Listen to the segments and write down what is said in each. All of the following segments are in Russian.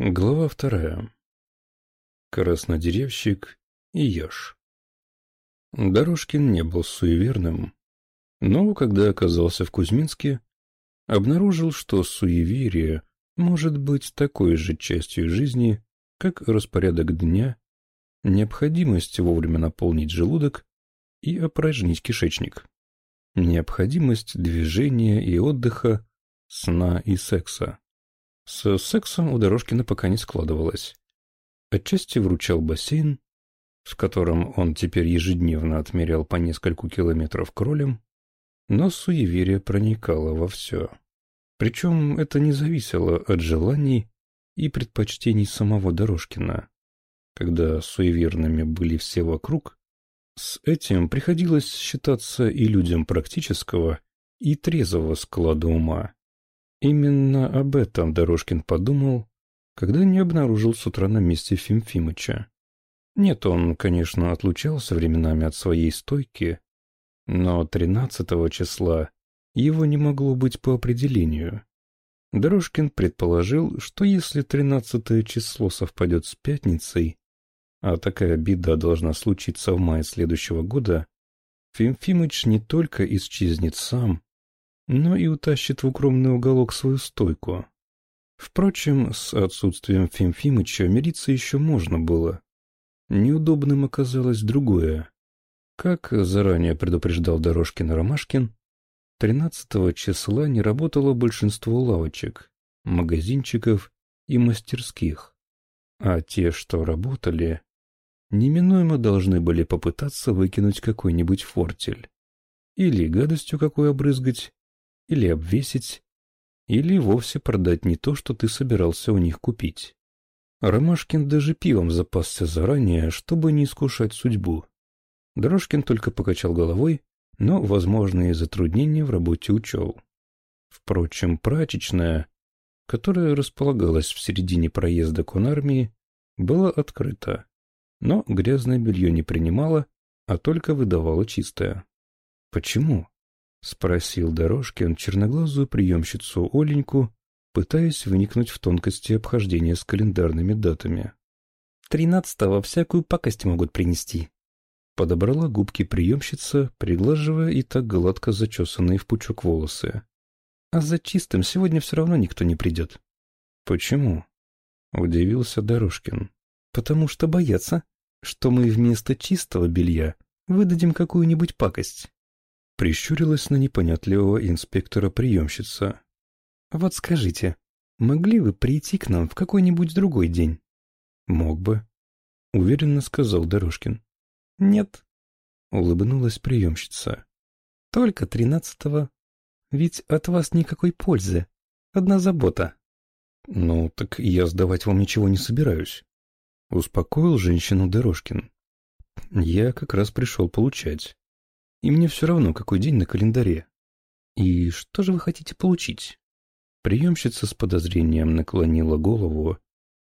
Глава вторая. Краснодеревщик и еж. Дорожкин не был суеверным, но когда оказался в Кузьминске, обнаружил, что суеверие может быть такой же частью жизни, как распорядок дня, необходимость вовремя наполнить желудок и опорожнить кишечник, необходимость движения и отдыха, сна и секса. С сексом у Дорожкина пока не складывалось. Отчасти вручал бассейн, в котором он теперь ежедневно отмерял по нескольку километров кролем, но суеверие проникало во все. Причем это не зависело от желаний и предпочтений самого Дорожкина. Когда суеверными были все вокруг, с этим приходилось считаться и людям практического, и трезвого склада ума. Именно об этом Дорожкин подумал, когда не обнаружил с утра на месте Фимфимыча. Нет, он, конечно, отлучался временами от своей стойки, но 13 числа его не могло быть по определению. Дорожкин предположил, что если 13 число совпадет с пятницей, а такая беда должна случиться в мае следующего года, Фимфимыч не только исчезнет сам, но и утащит в укромный уголок свою стойку. Впрочем, с отсутствием Фимфимыча мириться еще можно было. Неудобным оказалось другое. Как заранее предупреждал Дорожкин Ромашкин, 13 числа не работало большинство лавочек, магазинчиков и мастерских, а те, что работали, неминуемо должны были попытаться выкинуть какой-нибудь фортель. Или гадостью какой обрызгать, или обвесить, или вовсе продать не то, что ты собирался у них купить. Ромашкин даже пивом запасся заранее, чтобы не искушать судьбу. Дорожкин только покачал головой, но возможные затруднения в работе учел. Впрочем, прачечная, которая располагалась в середине проезда конармии, была открыта, но грязное белье не принимала, а только выдавала чистое. Почему? — спросил Дорожкин черноглазую приемщицу Оленьку, пытаясь вникнуть в тонкости обхождения с календарными датами. «Тринадцатого всякую пакость могут принести». Подобрала губки приемщица, приглаживая и так гладко зачесанные в пучок волосы. «А за чистым сегодня все равно никто не придет». «Почему?» — удивился Дорожкин. «Потому что боятся, что мы вместо чистого белья выдадим какую-нибудь пакость». Прищурилась на непонятливого инспектора-приемщица. «Вот скажите, могли вы прийти к нам в какой-нибудь другой день?» «Мог бы», — уверенно сказал Дорожкин. «Нет», — улыбнулась приемщица. «Только тринадцатого. Ведь от вас никакой пользы. Одна забота». «Ну, так я сдавать вам ничего не собираюсь», — успокоил женщину Дорожкин. «Я как раз пришел получать. И мне все равно, какой день на календаре. И что же вы хотите получить? Приемщица с подозрением наклонила голову,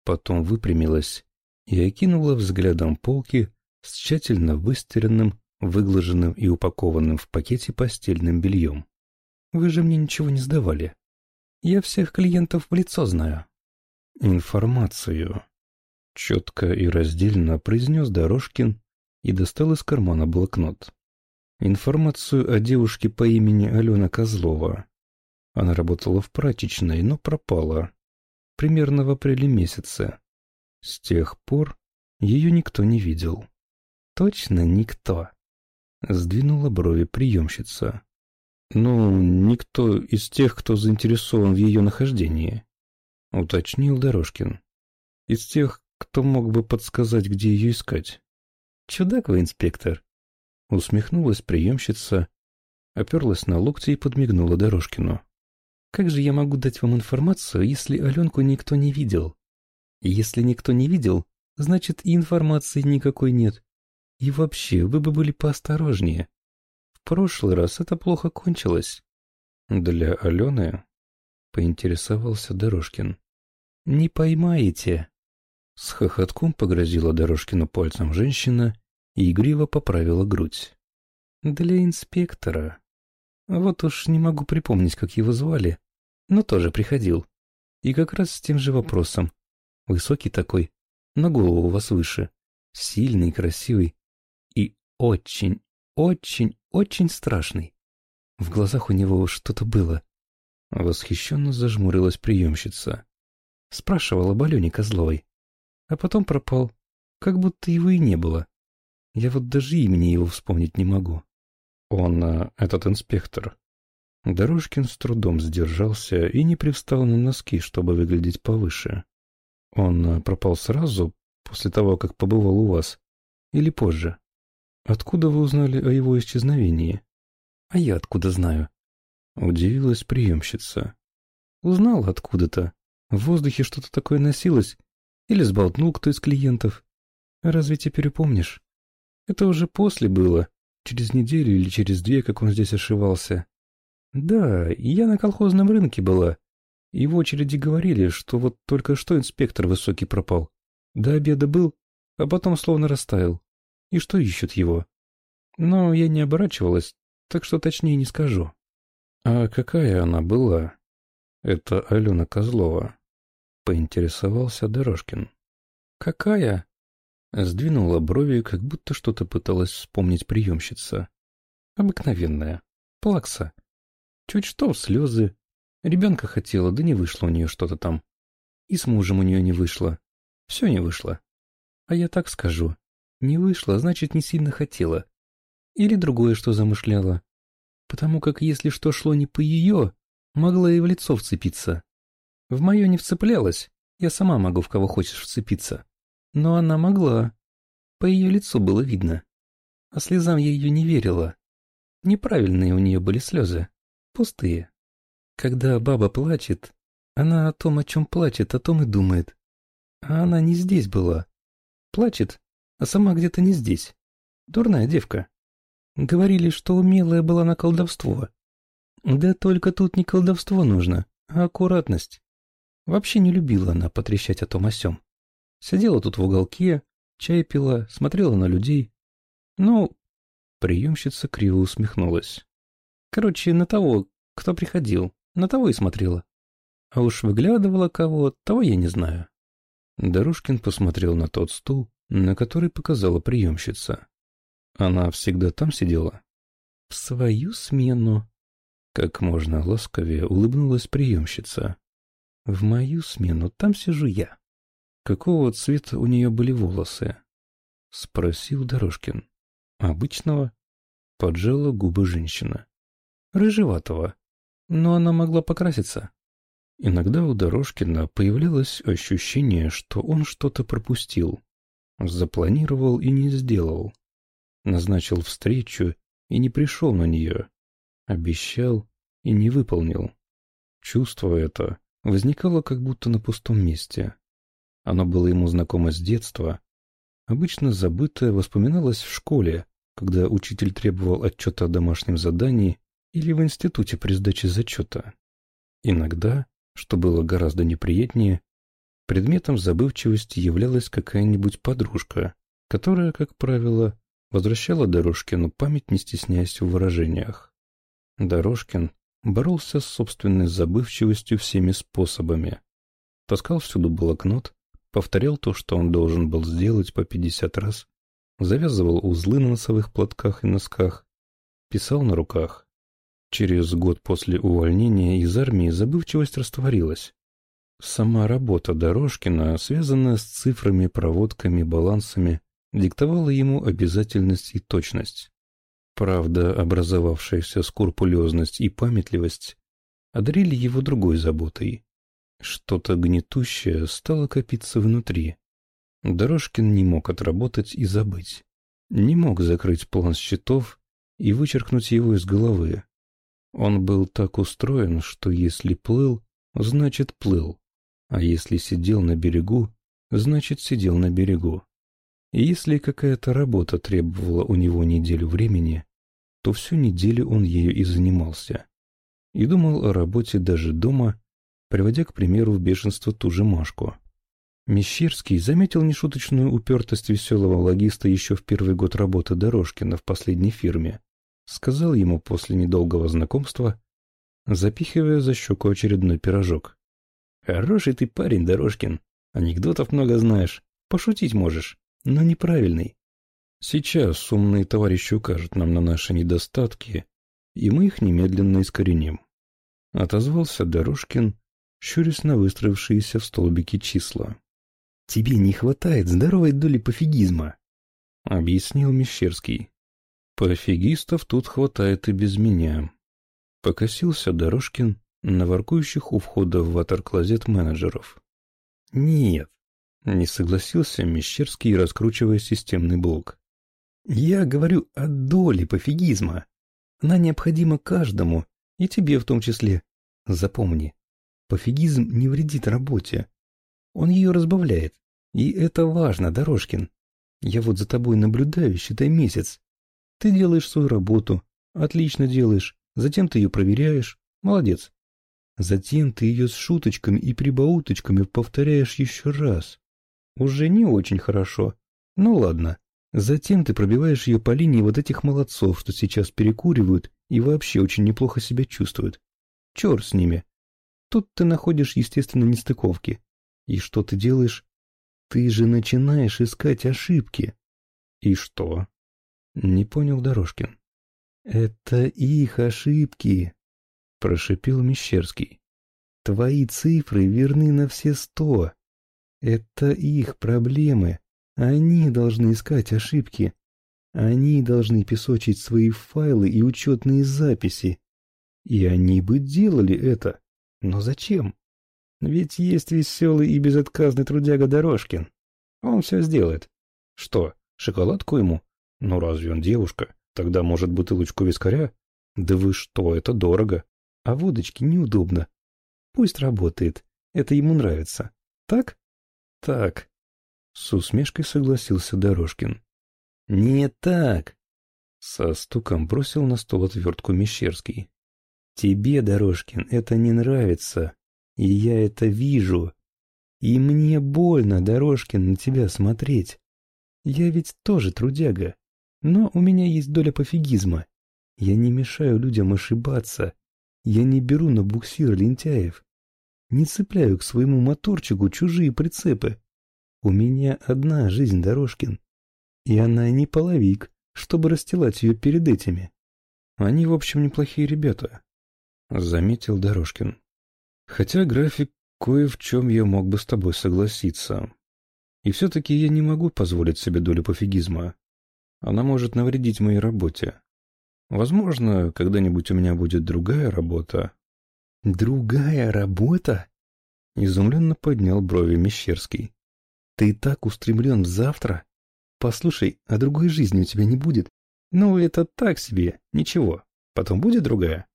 потом выпрямилась и окинула взглядом полки с тщательно выстиранным, выглаженным и упакованным в пакете постельным бельем. Вы же мне ничего не сдавали. Я всех клиентов в лицо знаю. Информацию. Четко и раздельно произнес Дорожкин и достал из кармана блокнот. Информацию о девушке по имени Алена Козлова. Она работала в прачечной, но пропала. Примерно в апреле месяце. С тех пор ее никто не видел. Точно никто. Сдвинула брови приемщица. Ну, никто из тех, кто заинтересован в ее нахождении. Уточнил Дорожкин. Из тех, кто мог бы подсказать, где ее искать. Чудак вы, инспектор. Усмехнулась приемщица, оперлась на локти и подмигнула Дорожкину. «Как же я могу дать вам информацию, если Аленку никто не видел? Если никто не видел, значит и информации никакой нет. И вообще, вы бы были поосторожнее. В прошлый раз это плохо кончилось». «Для Алены?» — поинтересовался Дорожкин. «Не поймаете». С хохотком погрозила Дорожкину пальцем женщина и игриво поправила грудь. «Для инспектора. Вот уж не могу припомнить, как его звали, но тоже приходил. И как раз с тем же вопросом. Высокий такой, на голову у вас выше. Сильный, красивый. И очень, очень, очень страшный. В глазах у него что-то было. Восхищенно зажмурилась приемщица. Спрашивала об Алене Козловой. А потом пропал, как будто его и не было. Я вот даже имени его вспомнить не могу. Он, э, этот инспектор. Дорожкин с трудом сдержался и не привстал на носки, чтобы выглядеть повыше. Он э, пропал сразу, после того, как побывал у вас, или позже? Откуда вы узнали о его исчезновении? А я откуда знаю? Удивилась приемщица. Узнал откуда-то. В воздухе что-то такое носилось. Или сболтнул кто из клиентов. Разве теперь помнишь? Это уже после было. Через неделю или через две, как он здесь ошивался. Да, я на колхозном рынке была. И в очереди говорили, что вот только что инспектор высокий пропал. До обеда был, а потом словно растаял. И что ищут его? Но я не оборачивалась, так что точнее не скажу. А какая она была? Это Алена Козлова. Поинтересовался Дорожкин. Какая? Сдвинула брови, как будто что-то пыталась вспомнить приемщица. Обыкновенная. Плакса. Чуть что, слезы. Ребенка хотела, да не вышло у нее что-то там. И с мужем у нее не вышло. Все не вышло. А я так скажу. Не вышло, значит, не сильно хотела. Или другое что замышляла. Потому как если что шло не по ее, могла и в лицо вцепиться. В мое не вцеплялась, я сама могу в кого хочешь вцепиться. Но она могла. По ее лицу было видно. А слезам я ее не верила. Неправильные у нее были слезы. Пустые. Когда баба плачет, она о том, о чем плачет, о том и думает. А она не здесь была. Плачет, а сама где-то не здесь. Дурная девка. Говорили, что умелая была на колдовство. Да только тут не колдовство нужно, а аккуратность. Вообще не любила она потрещать о том о сём. Сидела тут в уголке, чай пила, смотрела на людей. Ну, приемщица криво усмехнулась. Короче, на того, кто приходил, на того и смотрела. А уж выглядывала кого, того я не знаю. Дорожкин посмотрел на тот стул, на который показала приемщица. Она всегда там сидела? В свою смену. Как можно ласковее улыбнулась приемщица. В мою смену там сижу я. Какого цвета у нее были волосы? Спросил Дорожкин. Обычного. Поджала губы женщина. Рыжеватого. Но она могла покраситься. Иногда у Дорожкина появлялось ощущение, что он что-то пропустил. Запланировал и не сделал. Назначил встречу и не пришел на нее. Обещал и не выполнил. Чувство это возникало как будто на пустом месте. Оно было ему знакомо с детства. Обычно забытое воспоминалось в школе, когда учитель требовал отчета о домашнем задании или в институте при сдаче зачета. Иногда что было гораздо неприятнее, предметом забывчивости являлась какая-нибудь подружка, которая, как правило, возвращала Дорожкину память, не стесняясь в выражениях. Дорожкин боролся с собственной забывчивостью всеми способами. Таскал всюду блокнот, повторял то, что он должен был сделать по пятьдесят раз, завязывал узлы на носовых платках и носках, писал на руках. Через год после увольнения из армии забывчивость растворилась. Сама работа Дорожкина, связанная с цифрами, проводками, балансами, диктовала ему обязательность и точность. Правда, образовавшаяся скрупулезность и памятливость одарили его другой заботой. Что-то гнетущее стало копиться внутри. Дорожкин не мог отработать и забыть. Не мог закрыть план счетов и вычеркнуть его из головы. Он был так устроен, что если плыл, значит плыл, а если сидел на берегу, значит сидел на берегу. И если какая-то работа требовала у него неделю времени, то всю неделю он ею и занимался. И думал о работе даже дома, приводя к примеру в бешенство ту же Машку. Мещерский заметил нешуточную упертость веселого логиста еще в первый год работы Дорожкина в последней фирме сказал ему после недолгого знакомства, запихивая за щеку очередной пирожок. «Хороший ты парень, Дорожкин. Анекдотов много знаешь, пошутить можешь, но неправильный. Сейчас умные товарищи укажут нам на наши недостатки, и мы их немедленно искореним. Отозвался Дорожкин, щурясь на выстроившиеся в столбике числа. «Тебе не хватает здоровой доли пофигизма», — объяснил Мещерский. «Пофигистов тут хватает и без меня». Покосился Дорожкин на воркующих у входа в ватер-клозет менеджеров. «Нет», — не согласился Мещерский, раскручивая системный блок. «Я говорю о доле пофигизма. Она необходима каждому, и тебе в том числе. Запомни, пофигизм не вредит работе. Он ее разбавляет. И это важно, Дорожкин. Я вот за тобой наблюдаю, считай, месяц. Ты делаешь свою работу, отлично делаешь, затем ты ее проверяешь, молодец. Затем ты ее с шуточками и прибауточками повторяешь еще раз. Уже не очень хорошо. Ну ладно. Затем ты пробиваешь ее по линии вот этих молодцов, что сейчас перекуривают и вообще очень неплохо себя чувствуют. Черт с ними. Тут ты находишь, естественно, нестыковки. И что ты делаешь? Ты же начинаешь искать ошибки. И что? Не понял Дорожкин. Это их ошибки, прошипел Мещерский. Твои цифры верны на все сто. Это их проблемы. Они должны искать ошибки. Они должны песочить свои файлы и учетные записи. И они бы делали это. Но зачем? Ведь есть веселый и безотказный трудяга Дорожкин. Он все сделает. Что, шоколадку ему? Ну разве он девушка? Тогда, может, бутылочку вискаря? Да вы что, это дорого. А водочки неудобно. Пусть работает. Это ему нравится. Так? Так. С усмешкой согласился Дорожкин. Не так. Со стуком бросил на стол отвертку Мещерский. Тебе, Дорожкин, это не нравится. И я это вижу. И мне больно, Дорожкин, на тебя смотреть. Я ведь тоже трудяга. Но у меня есть доля пофигизма. Я не мешаю людям ошибаться. Я не беру на буксир лентяев. Не цепляю к своему моторчику чужие прицепы. У меня одна жизнь, Дорожкин. И она не половик, чтобы расстилать ее перед этими. Они, в общем, неплохие ребята, — заметил Дорожкин. Хотя график кое в чем я мог бы с тобой согласиться. И все-таки я не могу позволить себе долю пофигизма. Она может навредить моей работе. Возможно, когда-нибудь у меня будет другая работа. Другая работа? Изумленно поднял брови Мещерский. Ты так устремлен в завтра? Послушай, а другой жизни у тебя не будет? Ну, это так себе, ничего. Потом будет другая?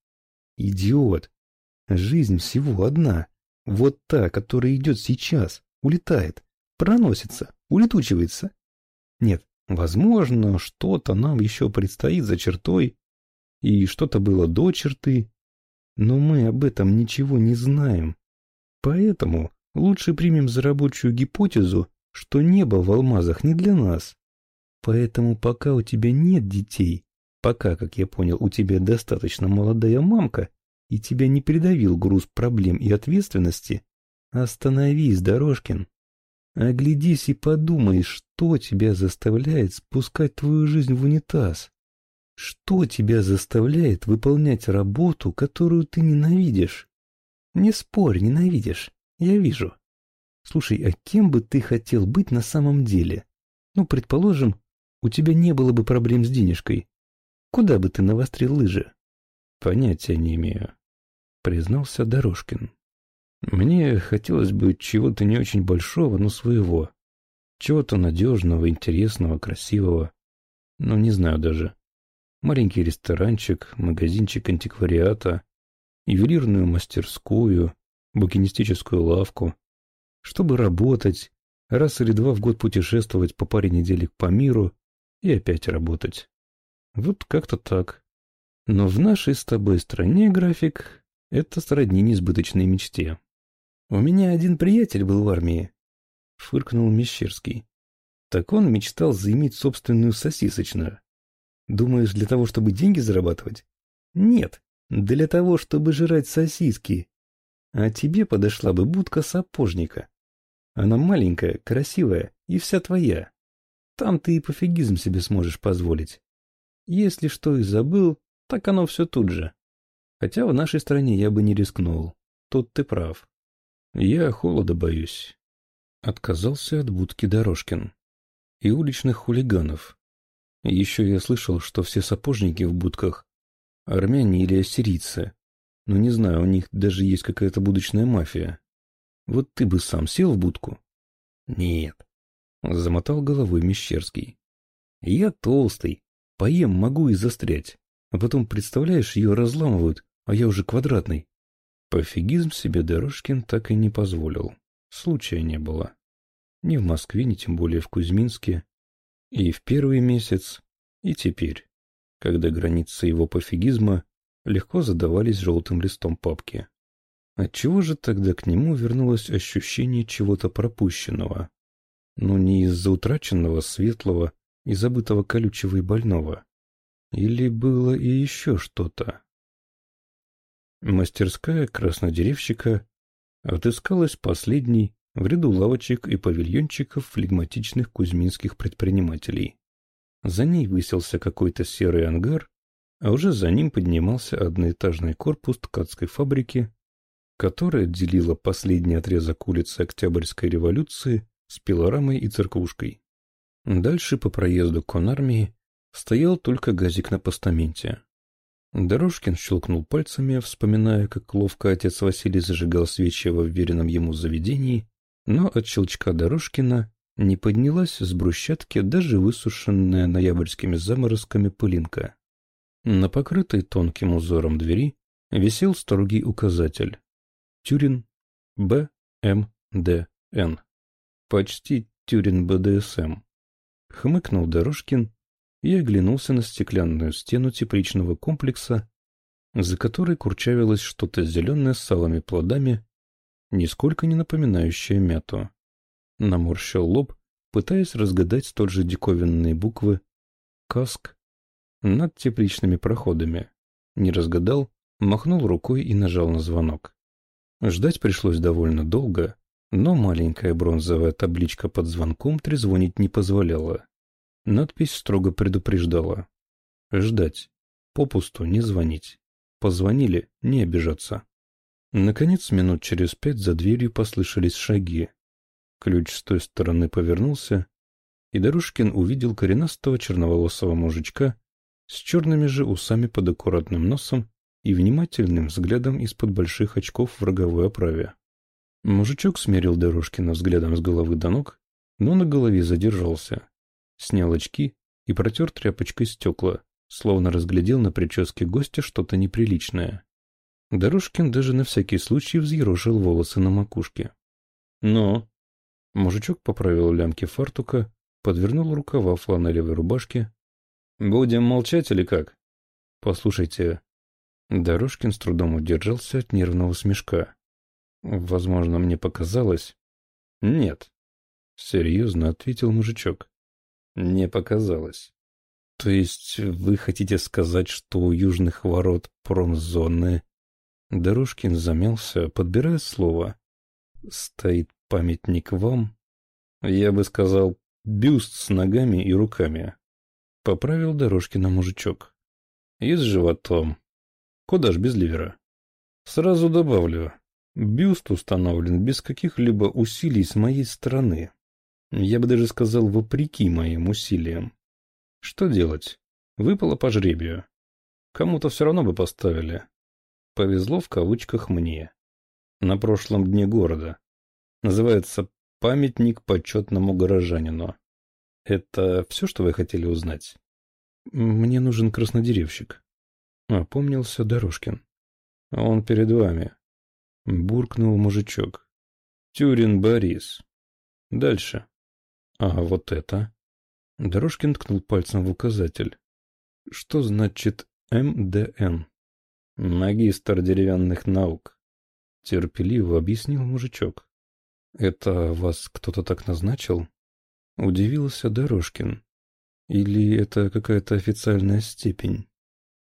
Идиот. Жизнь всего одна. Вот та, которая идет сейчас, улетает, проносится, улетучивается. Нет, возможно, что-то нам еще предстоит за чертой, и что-то было до черты, но мы об этом ничего не знаем. Поэтому лучше примем за рабочую гипотезу, что небо в алмазах не для нас. Поэтому пока у тебя нет детей, пока, как я понял, у тебя достаточно молодая мамка, и тебя не придавил груз проблем и ответственности, остановись, Дорожкин. Оглядись и подумай, что тебя заставляет спускать твою жизнь в унитаз. Что тебя заставляет выполнять работу, которую ты ненавидишь? Не спорь, ненавидишь. Я вижу. Слушай, а кем бы ты хотел быть на самом деле? Ну, предположим, у тебя не было бы проблем с денежкой. Куда бы ты навострил лыжи? Понятия не имею признался Дорожкин. Мне хотелось бы чего-то не очень большого, но своего. Чего-то надежного, интересного, красивого. Ну, не знаю даже. Маленький ресторанчик, магазинчик антиквариата, ювелирную мастерскую, букинистическую лавку. Чтобы работать, раз или два в год путешествовать по паре неделек по миру и опять работать. Вот как-то так. Но в нашей с тобой стране график это сродни несбыточной мечте. «У меня один приятель был в армии», — фыркнул Мещерский. «Так он мечтал заиметь собственную сосисочную. Думаешь, для того, чтобы деньги зарабатывать? Нет, для того, чтобы жрать сосиски. А тебе подошла бы будка сапожника. Она маленькая, красивая и вся твоя. Там ты и пофигизм себе сможешь позволить. Если что и забыл, так оно все тут же. Хотя в нашей стране я бы не рискнул. Тут ты прав. Я холода боюсь. Отказался от будки Дорожкин. И уличных хулиганов. Еще я слышал, что все сапожники в будках — армяне или ассирийцы. Но не знаю, у них даже есть какая-то будочная мафия. Вот ты бы сам сел в будку? Нет. Замотал головой Мещерский. Я толстый. Поем могу и застрять. А потом, представляешь, ее разламывают, а я уже квадратный. Пофигизм себе Дорожкин так и не позволил. Случая не было. Ни в Москве, ни тем более в Кузьминске. И в первый месяц, и теперь, когда границы его пофигизма легко задавались желтым листом папки. Отчего же тогда к нему вернулось ощущение чего-то пропущенного? Ну, не из-за утраченного светлого и забытого колючего и больного. Или было и еще что-то? Мастерская краснодеревщика отыскалась последней в ряду лавочек и павильончиков флегматичных кузьминских предпринимателей. За ней высился какой-то серый ангар, а уже за ним поднимался одноэтажный корпус ткацкой фабрики, которая делила последний отрезок улицы Октябрьской революции с пилорамой и церквушкой. Дальше по проезду конармии стоял только газик на постаменте. Дорожкин щелкнул пальцами, вспоминая, как ловко отец Василий зажигал свечи во вверенном ему заведении, но от щелчка Дорожкина не поднялась с брусчатки даже высушенная ноябрьскими заморозками пылинка. На покрытой тонким узором двери висел строгий указатель. Тюрин Б. М. Д. Н. Почти Тюрин БДСМ. Хмыкнул Дорожкин и оглянулся на стеклянную стену тепличного комплекса, за которой курчавилось что-то зеленое с салыми плодами, нисколько не напоминающее мяту. Наморщил лоб, пытаясь разгадать столь же диковинные буквы «Каск» над тепличными проходами. Не разгадал, махнул рукой и нажал на звонок. Ждать пришлось довольно долго, но маленькая бронзовая табличка под звонком трезвонить не позволяла. Надпись строго предупреждала. Ждать. Попусту не звонить. Позвонили, не обижаться. Наконец, минут через пять за дверью послышались шаги. Ключ с той стороны повернулся, и Дорожкин увидел коренастого черноволосого мужичка с черными же усами под аккуратным носом и внимательным взглядом из-под больших очков в роговой оправе. Мужичок смерил Дорожкина взглядом с головы до ног, но на голове задержался. Снял очки и протер тряпочкой стекла, словно разглядел на прическе гостя что-то неприличное. Дорожкин даже на всякий случай взъерошил волосы на макушке. «Но...» Мужичок поправил лямки фартука, подвернул рукава фланелевой рубашки. «Будем молчать или как?» «Послушайте...» Дорожкин с трудом удержался от нервного смешка. Возможно, мне показалось. Нет. Серьезно ответил мужичок. Не показалось. То есть вы хотите сказать, что у южных ворот промзоны... Дорожкин замялся, подбирая слово. Стоит памятник вам? Я бы сказал, бюст с ногами и руками. Поправил Дорожкина мужичок. И с животом. Куда ж без ливера? Сразу добавлю, Бюст установлен без каких-либо усилий с моей стороны. Я бы даже сказал, вопреки моим усилиям. Что делать? Выпало по жребию. Кому-то все равно бы поставили. Повезло в кавычках мне. На прошлом дне города. Называется «Памятник почетному горожанину». Это все, что вы хотели узнать? Мне нужен краснодеревщик. Опомнился Дорожкин. Он перед вами. — буркнул мужичок. «Тюрин Борис. Дальше. А вот это?» Дорожкин ткнул пальцем в указатель. «Что значит МДН?» «Магистр деревянных наук», — терпеливо объяснил мужичок. «Это вас кто-то так назначил?» Удивился Дорожкин. «Или это какая-то официальная степень?»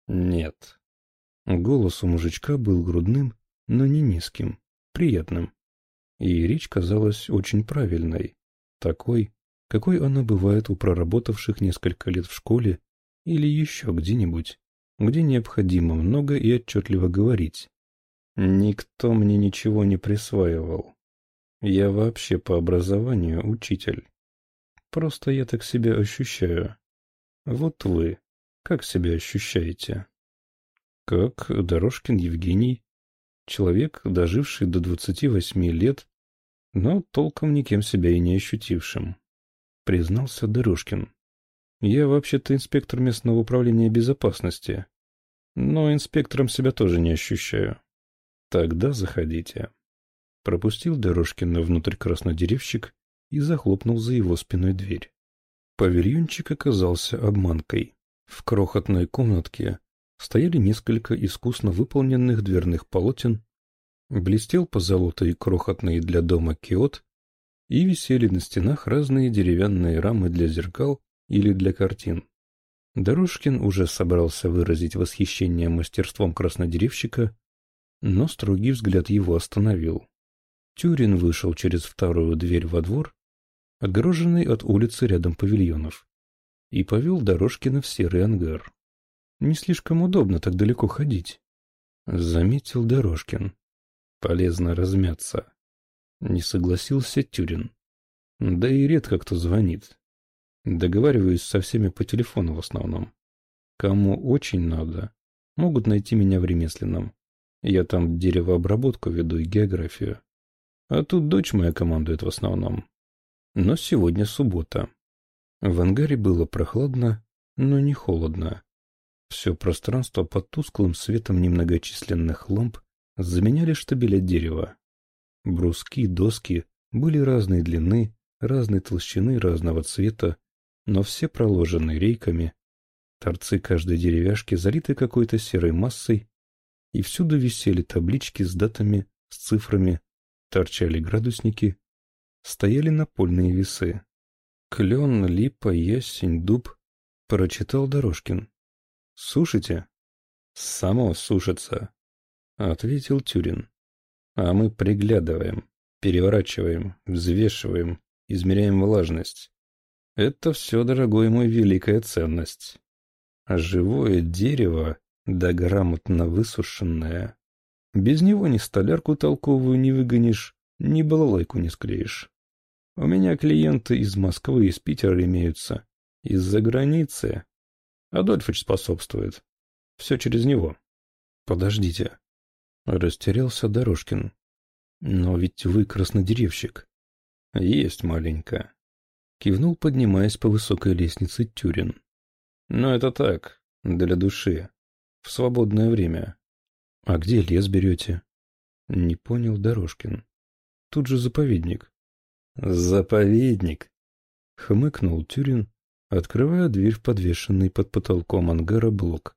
«Нет». Голос у мужичка был грудным но не низким, приятным. И речь казалась очень правильной, такой, какой она бывает у проработавших несколько лет в школе или еще где-нибудь, где необходимо много и отчетливо говорить. Никто мне ничего не присваивал. Я вообще по образованию учитель. Просто я так себя ощущаю. Вот вы, как себя ощущаете? Как Дорожкин Евгений, человек, доживший до 28 лет, но толком никем себя и не ощутившим, признался Дорожкин. Я вообще-то инспектор местного управления безопасности, но инспектором себя тоже не ощущаю. Тогда заходите. Пропустил Дорожкина внутрь краснодеревщик и захлопнул за его спиной дверь. Павильончик оказался обманкой. В крохотной комнатке стояли несколько искусно выполненных дверных полотен, блестел позолотой крохотный для дома киот, и висели на стенах разные деревянные рамы для зеркал или для картин. Дорожкин уже собрался выразить восхищение мастерством краснодеревщика, но строгий взгляд его остановил. Тюрин вышел через вторую дверь во двор, отгороженный от улицы рядом павильонов, и повел Дорожкина в серый ангар. Не слишком удобно так далеко ходить. Заметил Дорожкин. Полезно размяться. Не согласился Тюрин. Да и редко кто звонит. Договариваюсь со всеми по телефону в основном. Кому очень надо, могут найти меня в ремесленном. Я там деревообработку веду и географию. А тут дочь моя командует в основном. Но сегодня суббота. В ангаре было прохладно, но не холодно. Все пространство под тусклым светом немногочисленных ламп заменяли штабеля дерева. Бруски, доски были разной длины, разной толщины, разного цвета, но все проложены рейками. Торцы каждой деревяшки залиты какой-то серой массой, и всюду висели таблички с датами, с цифрами, торчали градусники, стояли напольные весы. Клен, липа, ясень, дуб, прочитал Дорожкин. Сушите? Само сушится, ответил Тюрин. А мы приглядываем, переворачиваем, взвешиваем, измеряем влажность. Это все, дорогой мой, великая ценность. А живое дерево, да грамотно высушенное, без него ни столярку толковую не выгонишь, ни балалайку не склеишь. У меня клиенты из Москвы, из Питера имеются, из-за границы. Адольфыч способствует. Все через него. Подождите. Растерялся Дорожкин. Но ведь вы краснодеревщик. Есть маленько. Кивнул, поднимаясь по высокой лестнице Тюрин. Но это так, для души. В свободное время. А где лес берете? Не понял Дорожкин. Тут же заповедник. Заповедник. Хмыкнул Тюрин открывая дверь в подвешенный под потолком ангара блок.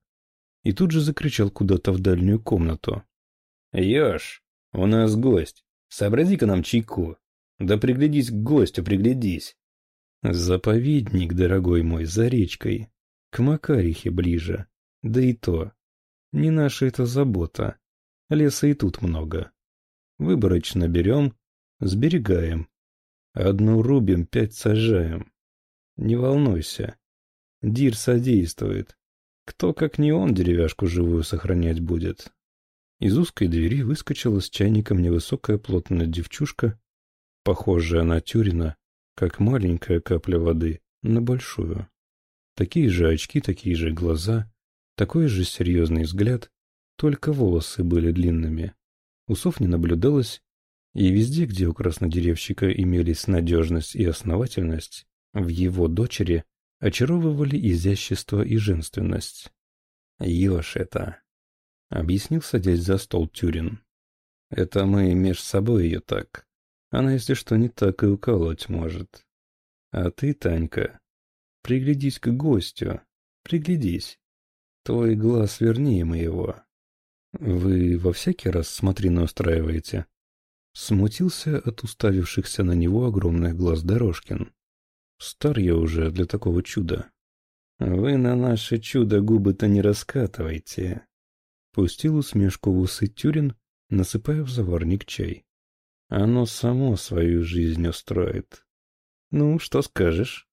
И тут же закричал куда-то в дальнюю комнату. «Ёж, у нас гость. Сообрази-ка нам чайку. Да приглядись к гостю, приглядись». «Заповедник, дорогой мой, за речкой. К Макарихе ближе. Да и то. Не наша это забота. Леса и тут много. Выборочно берем, сберегаем. Одну рубим, пять сажаем. Не волнуйся. Дир содействует. Кто, как не он, деревяшку живую сохранять будет? Из узкой двери выскочила с чайником невысокая плотная девчушка, похожая на Тюрина, как маленькая капля воды, на большую. Такие же очки, такие же глаза, такой же серьезный взгляд, только волосы были длинными. Усов не наблюдалось, и везде, где у краснодеревщика имелись надежность и основательность, в его дочери очаровывали изящество и женственность. «Еж это», — объяснил, садясь за стол Тюрин. «Это мы меж собой ее так. Она, если что, не так и уколоть может. А ты, Танька, приглядись к гостю, приглядись. Твой глаз вернее моего. Вы во всякий раз смотрины устраиваете?» Смутился от уставившихся на него огромных глаз Дорожкин. Стар я уже для такого чуда. Вы на наше чудо губы-то не раскатывайте. Пустил усмешку в усы Тюрин, насыпая в заварник чай. Оно само свою жизнь устроит. Ну, что скажешь?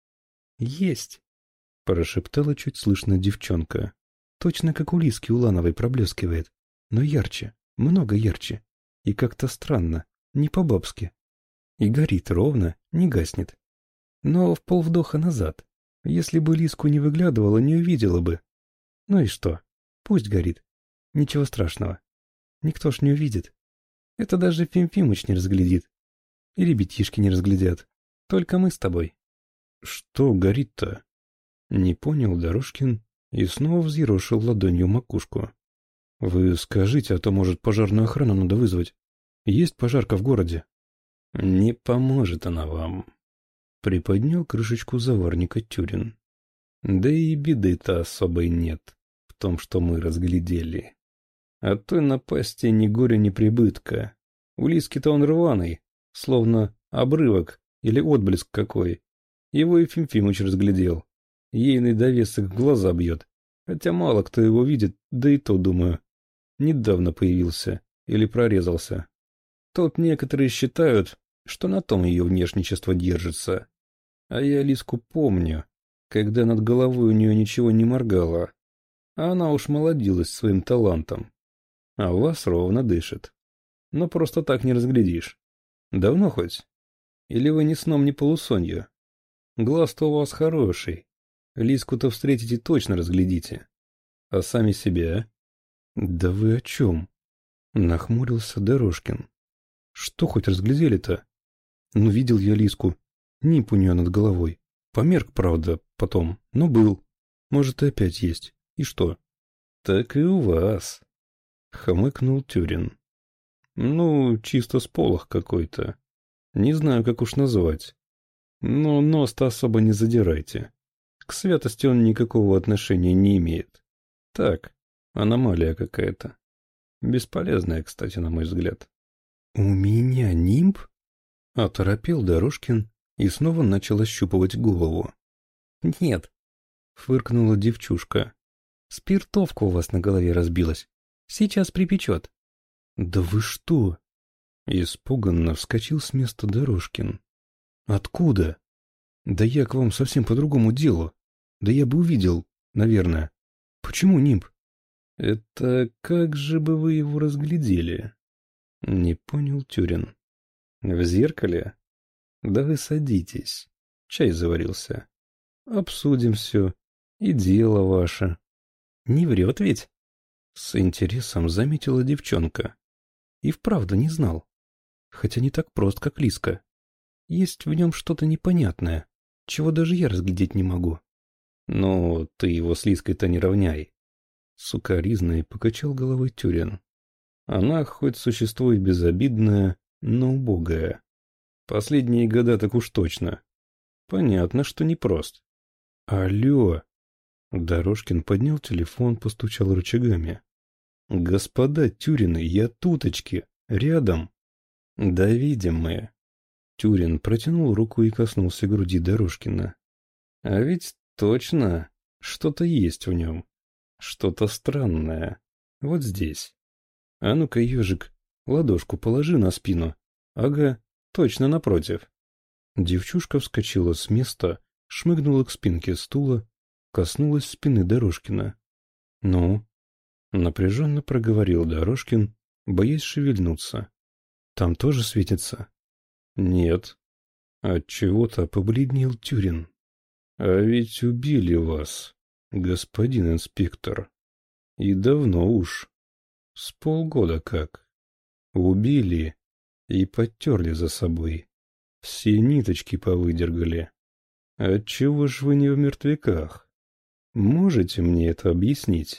Есть, прошептала чуть слышно девчонка. Точно как у Лиски Улановой проблескивает, но ярче, много ярче. И как-то странно, не по-бабски. И горит ровно, не гаснет. Но в полвдоха назад. Если бы Лиску не выглядывала, не увидела бы. Ну и что? Пусть горит. Ничего страшного. Никто ж не увидит. Это даже Фимфимыч не разглядит. И ребятишки не разглядят. Только мы с тобой. Что горит-то? Не понял Дорожкин и снова взъерошил ладонью макушку. Вы скажите, а то, может, пожарную охрану надо вызвать. Есть пожарка в городе? Не поможет она вам. Приподнял крышечку заварника Тюрин. Да и беды-то особой нет в том, что мы разглядели. А той напасти ни горя, ни прибытка. У Лиски-то он рваный, словно обрывок или отблеск какой. Его и Фимфимыч разглядел. Ейный довесок в глаза бьет. Хотя мало кто его видит, да и то, думаю. Недавно появился или прорезался. Тут некоторые считают, что на том ее внешничество держится. А я Лиску помню, когда над головой у нее ничего не моргало. А она уж молодилась своим талантом. А у вас ровно дышит. Но просто так не разглядишь. Давно хоть? Или вы ни сном, ни полусонью? Глаз-то у вас хороший. Лиску-то встретите точно разглядите. А сами себя? Да вы о чем? Нахмурился Дорожкин. Что хоть разглядели-то? Ну, видел я Лиску. Нип у нее над головой. Померк, правда, потом, но был. Может, и опять есть. И что? Так и у вас. Хмыкнул Тюрин. Ну, чисто сполох какой-то. Не знаю, как уж назвать. Но нос-то особо не задирайте. К святости он никакого отношения не имеет. Так, аномалия какая-то. Бесполезная, кстати, на мой взгляд. «У меня нимб?» — оторопел Дорожкин и снова начал ощупывать голову. «Нет», — фыркнула девчушка. «Спиртовка у вас на голове разбилась. Сейчас припечет». «Да вы что?» Испуганно вскочил с места Дорожкин. «Откуда?» «Да я к вам совсем по другому делу. Да я бы увидел, наверное. Почему нимб?» «Это как же бы вы его разглядели?» Не понял Тюрин. «В зеркале?» «Да вы садитесь. Чай заварился. Обсудим все. И дело ваше». «Не врет ведь?» С интересом заметила девчонка. И вправду не знал хотя не так прост, как Лиска. Есть в нем что-то непонятное, чего даже я разглядеть не могу. Но ты его с Лиской-то не равняй. Сукаризный покачал головой Тюрин. Она хоть существует безобидная, но убогая. Последние года так уж точно. Понятно, что непрост. Алло! Дорожкин поднял телефон, постучал рычагами. Господа Тюрины, я туточки, рядом. Да видим мы. Тюрин протянул руку и коснулся груди Дорожкина. А ведь точно что-то есть в нем. Что-то странное. Вот здесь. А ну-ка, ежик, ладошку положи на спину. Ага, точно напротив. Девчушка вскочила с места, шмыгнула к спинке стула, коснулась спины Дорожкина. «Ну?» — напряженно проговорил Дорожкин, боясь шевельнуться. Там тоже светится? Нет. От чего-то побледнел Тюрин. А ведь убили вас, господин инспектор. И давно уж. С полгода как. Убили и подтерли за собой. Все ниточки повыдергали. Отчего ж вы не в мертвяках? Можете мне это объяснить?